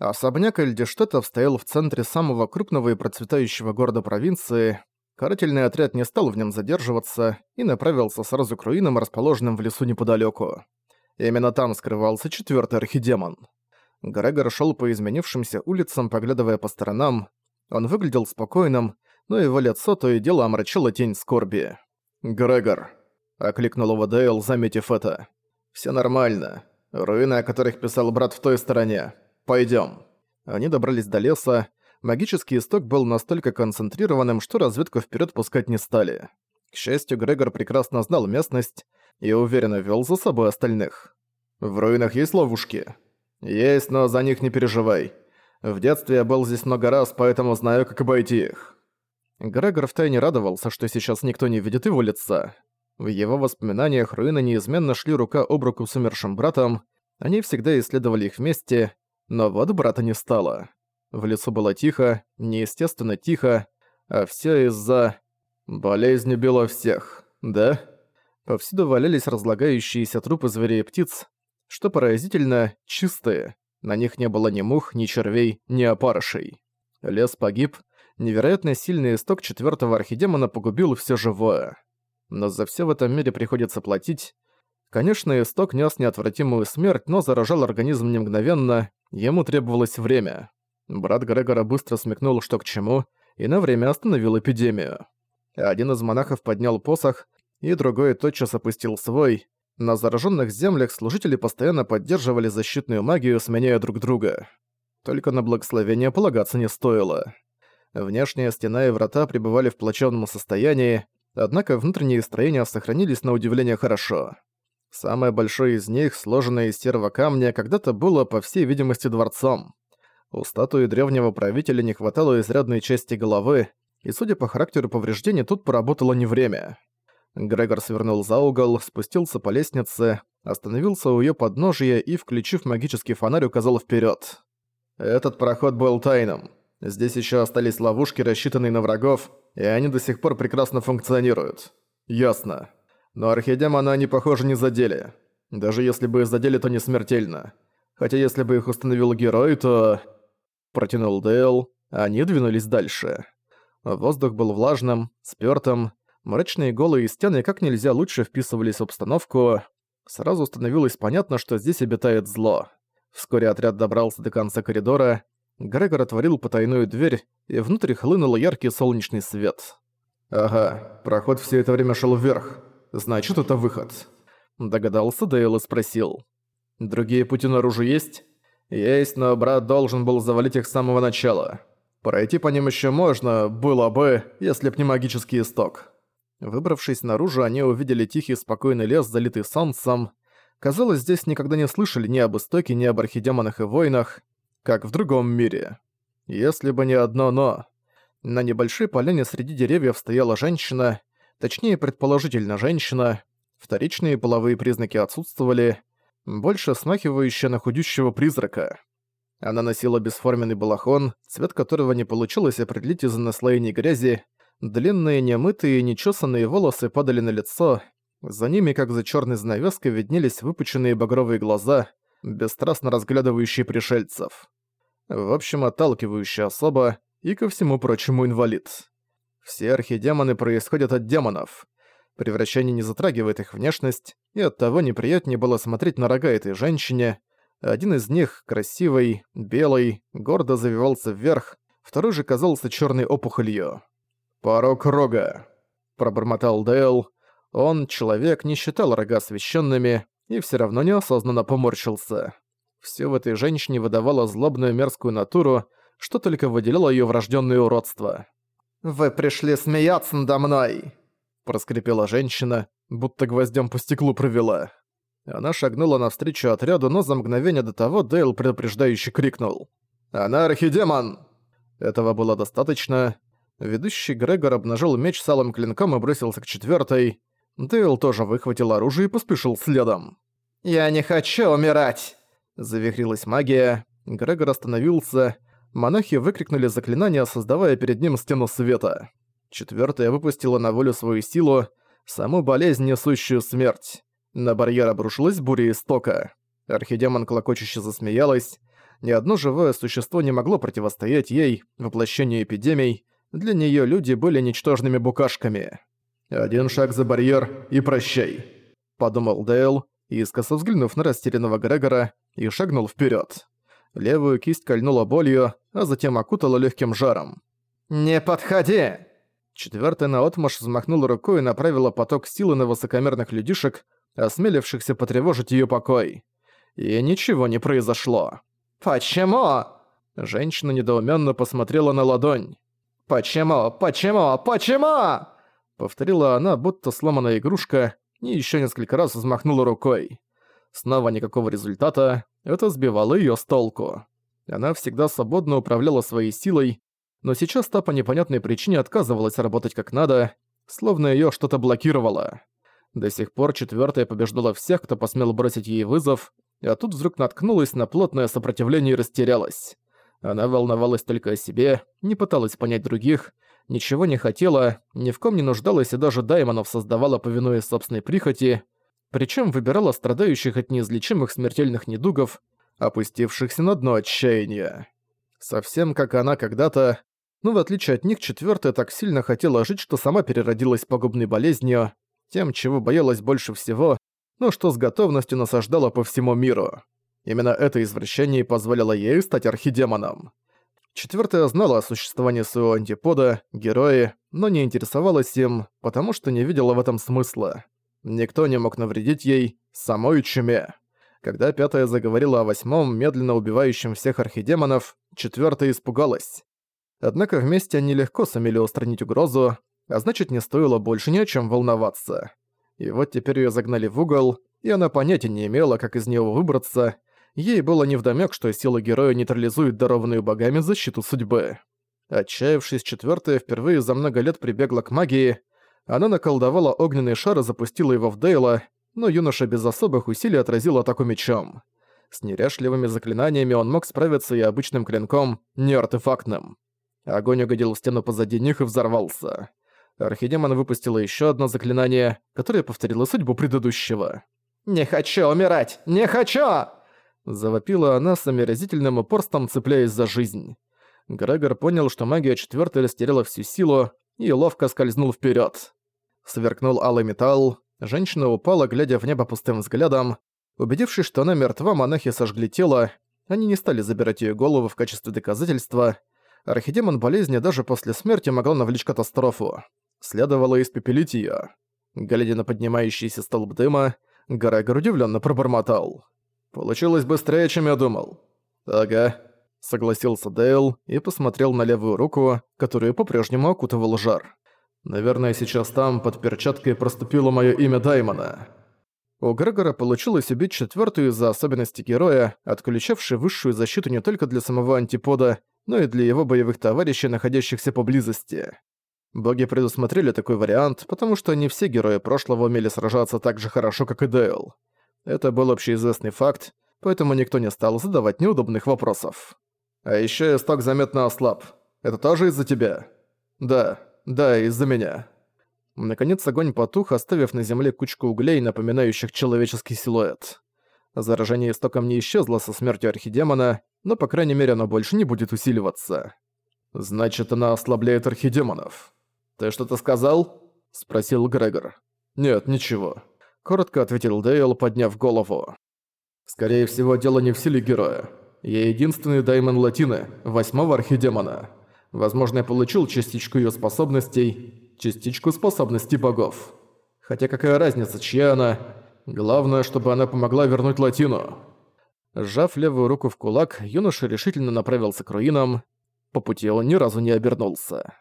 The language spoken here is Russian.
Особняк Эльдиштетов стоял в центре самого крупного и процветающего города провинции. Карательный отряд не стал в нем задерживаться и направился сразу к руинам, расположенным в лесу неподалеку. Именно там скрывался четвертый архидемон. Грегор шел по изменившимся улицам, поглядывая по сторонам. Он выглядел спокойным, но его лицо то и дело омрачило тень скорби. «Грегор», — окликнул его Дейл, заметив это. «Всё нормально. Руины, о которых писал брат в той стороне. Пойдём». Они добрались до леса. Магический исток был настолько концентрированным, что разведку вперёд пускать не стали. К счастью, Грегор прекрасно знал местность и уверенно вёл за собой остальных. «В руинах есть ловушки?» «Есть, но за них не переживай. В детстве я был здесь много раз, поэтому знаю, как обойти их». Грегор втайне радовался, что сейчас никто не видит его лица. В его воспоминаниях руины неизменно шли рука об руку с умершим братом, они всегда исследовали их вместе, но вот брата не стало. В лесу было тихо, неестественно тихо, а все из-за... Болезнь убила всех, да? Повсюду валялись разлагающиеся трупы зверей и птиц, что поразительно, чистые. На них не было ни мух, ни червей, ни опарышей. Лес погиб, невероятно сильный исток четвертого архидемона погубил все живое но за все в этом мире приходится платить. Конечно, исток нес неотвратимую смерть, но заражал организм не мгновенно, ему требовалось время. Брат Грегора быстро смекнул, что к чему, и на время остановил эпидемию. Один из монахов поднял посох, и другой тотчас опустил свой. На зараженных землях служители постоянно поддерживали защитную магию, сменяя друг друга. Только на благословение полагаться не стоило. Внешняя стена и врата пребывали в плачевном состоянии, однако внутренние строения сохранились на удивление хорошо. Самое большое из них, сложенное из серого камня, когда-то было, по всей видимости, дворцом. У статуи древнего правителя не хватало изрядной части головы, и, судя по характеру повреждений, тут поработало не время. Грегор свернул за угол, спустился по лестнице, остановился у её подножия и, включив магический фонарь, указал вперёд. Этот проход был тайным. Здесь ещё остались ловушки, рассчитанные на врагов, и они до сих пор прекрасно функционируют. Ясно. Но архидемона они, похоже, не задели. Даже если бы задели, то не смертельно. Хотя если бы их установил герой, то... Протянул Дейл, они двинулись дальше. Воздух был влажным, спёртым, мрачные голые стены как нельзя лучше вписывались в обстановку. Сразу становилось понятно, что здесь обитает зло. Вскоре отряд добрался до конца коридора, Грегор отворил потайную дверь, и внутрь хлынул яркий солнечный свет. «Ага, проход все это время шел вверх. Значит, это выход». Догадался Дейл и спросил. «Другие пути наружу есть?» «Есть, но брат должен был завалить их с самого начала. Пройти по ним еще можно, было бы, если б не магический исток». Выбравшись наружу, они увидели тихий спокойный лес, залитый солнцем. Казалось, здесь никогда не слышали ни об истоке, ни об архидемонах и войнах как в другом мире. Если бы не одно «но». На небольшой поляне среди деревьев стояла женщина, точнее, предположительно женщина, вторичные половые признаки отсутствовали, больше смахивающая на худющего призрака. Она носила бесформенный балахон, цвет которого не получилось определить из-за наслоений грязи, длинные, немытые, нечесанные волосы падали на лицо, за ними, как за черной занавеской, виднелись выпученные багровые глаза, бесстрастно разглядывающий пришельцев. В общем, отталкивающая особа и, ко всему прочему, инвалид. Все архидемоны происходят от демонов. Превращение не затрагивает их внешность, и оттого неприятнее было смотреть на рога этой женщине. Один из них, красивый, белый, гордо завивался вверх, второй же казался черной опухолью. «Порог рога», — пробормотал Дейл. Он, человек, не считал рога священными, и все равно неосознанно поморщился. Все в этой женщине выдавало злобную мерзкую натуру, что только выделяло ее врожденное уродство. «Вы пришли смеяться надо мной!» проскрипела женщина, будто гвоздем по стеклу провела. Она шагнула навстречу отряду, но за мгновение до того Дейл предупреждающе крикнул. «Она архидемон!» Этого было достаточно. Ведущий Грегор обнажил меч с алым клинком и бросился к четвертой. Дейл тоже выхватил оружие и поспешил следом. «Я не хочу умирать!» Завихрилась магия. Грегор остановился. Монахи выкрикнули заклинание, создавая перед ним стену света. Четвёртая выпустила на волю свою силу, саму болезнь, несущую смерть. На барьер обрушилась буря истока. Архидемон клокочуще засмеялась. Ни одно живое существо не могло противостоять ей, воплощению эпидемий, для неё люди были ничтожными букашками. «Один шаг за барьер и прощай», — подумал Дейл, искоса взглянув на растерянного Грегора, и шагнул вперёд. Левую кисть кольнула болью, а затем окутала лёгким жаром. «Не подходи!» Четвёртая наотмашь взмахнула рукой и направила поток силы на высокомерных людишек, осмелившихся потревожить её покой. И ничего не произошло. «Почему?» Женщина недоуменно посмотрела на ладонь. «Почему? Почему? Почему?» Повторила она, будто сломанная игрушка, и еще несколько раз взмахнула рукой. Снова никакого результата, это сбивало ее с толку. Она всегда свободно управляла своей силой, но сейчас та по непонятной причине отказывалась работать как надо, словно ее что-то блокировало. До сих пор четвертая побеждала всех, кто посмел бросить ей вызов, а тут вдруг наткнулась на плотное сопротивление и растерялась. Она волновалась только о себе, не пыталась понять других, ничего не хотела, ни в ком не нуждалась и даже даймонов создавала, повинуясь собственной прихоти, причем выбирала страдающих от неизлечимых смертельных недугов, опустившихся на дно отчаяния. Совсем как она когда-то, но в отличие от них четвертая так сильно хотела жить, что сама переродилась пагубной болезнью, тем, чего боялась больше всего, но что с готовностью насаждала по всему миру. Именно это извращение позволило ей стать архидемоном. Четвертая знала о существовании своего антипода, героя, но не интересовалась им, потому что не видела в этом смысла. Никто не мог навредить ей, самой чуме. Когда пятая заговорила о восьмом, медленно убивающем всех архидемонов, четвертая испугалась. Однако вместе они легко сумели устранить угрозу, а значит не стоило больше ни о чем волноваться. И вот теперь ее загнали в угол, и она понятия не имела, как из него выбраться, Ей было невдомёк, что сила героя нейтрализует дарованную богами защиту судьбы. Отчаявшись, четвёртая впервые за много лет прибегла к магии. Она наколдовала огненный шар и запустила его в Дейла, но юноша без особых усилий отразил атаку мечом. С неряшливыми заклинаниями он мог справиться и обычным клинком, не артефактным. Огонь угодил в стену позади них и взорвался. Архидемон выпустила ещё одно заклинание, которое повторило судьбу предыдущего. «Не хочу умирать! Не хочу!» Завопила она с омерзительным упорством, цепляясь за жизнь. Грегор понял, что магия четвёртой растеряла всю силу, и ловко скользнул вперёд. Сверкнул алый металл, женщина упала, глядя в небо пустым взглядом. Убедившись, что она мертва, монахи сожгли тело, они не стали забирать её голову в качестве доказательства. Архидемон болезни даже после смерти могла навлечь катастрофу. Следовало испепелить её. Глядя на поднимающийся столб дыма, Грегор удивлённо пробормотал. Получилось быстрее, чем я думал. Ага, согласился Дейл и посмотрел на левую руку, которую по-прежнему окутывал жар. Наверное, сейчас там под перчаткой проступило мое имя Даймона. У Грегора получилось убить четвертую из-за особенности героя, отключавший высшую защиту не только для самого антипода, но и для его боевых товарищей, находящихся поблизости. Боги предусмотрели такой вариант, потому что не все герои прошлого умели сражаться так же хорошо, как и Дейл. Это был общеизвестный факт, поэтому никто не стал задавать неудобных вопросов. А ещё исток заметно ослаб. Это тоже из-за тебя? Да, да, из-за меня. Наконец огонь потух, оставив на земле кучку углей, напоминающих человеческий силуэт. Заражение истоком не исчезло со смертью архидемона, но, по крайней мере, оно больше не будет усиливаться. «Значит, она ослабляет архидемонов». «Ты что-то сказал?» — спросил Грегор. «Нет, ничего. — коротко ответил Дейл, подняв голову. «Скорее всего, дело не в силе героя. Я единственный даймон Латины, восьмого архидемона. Возможно, я получил частичку ее способностей, частичку способностей богов. Хотя какая разница, чья она? Главное, чтобы она помогла вернуть Латину». Сжав левую руку в кулак, юноша решительно направился к руинам. По пути он ни разу не обернулся.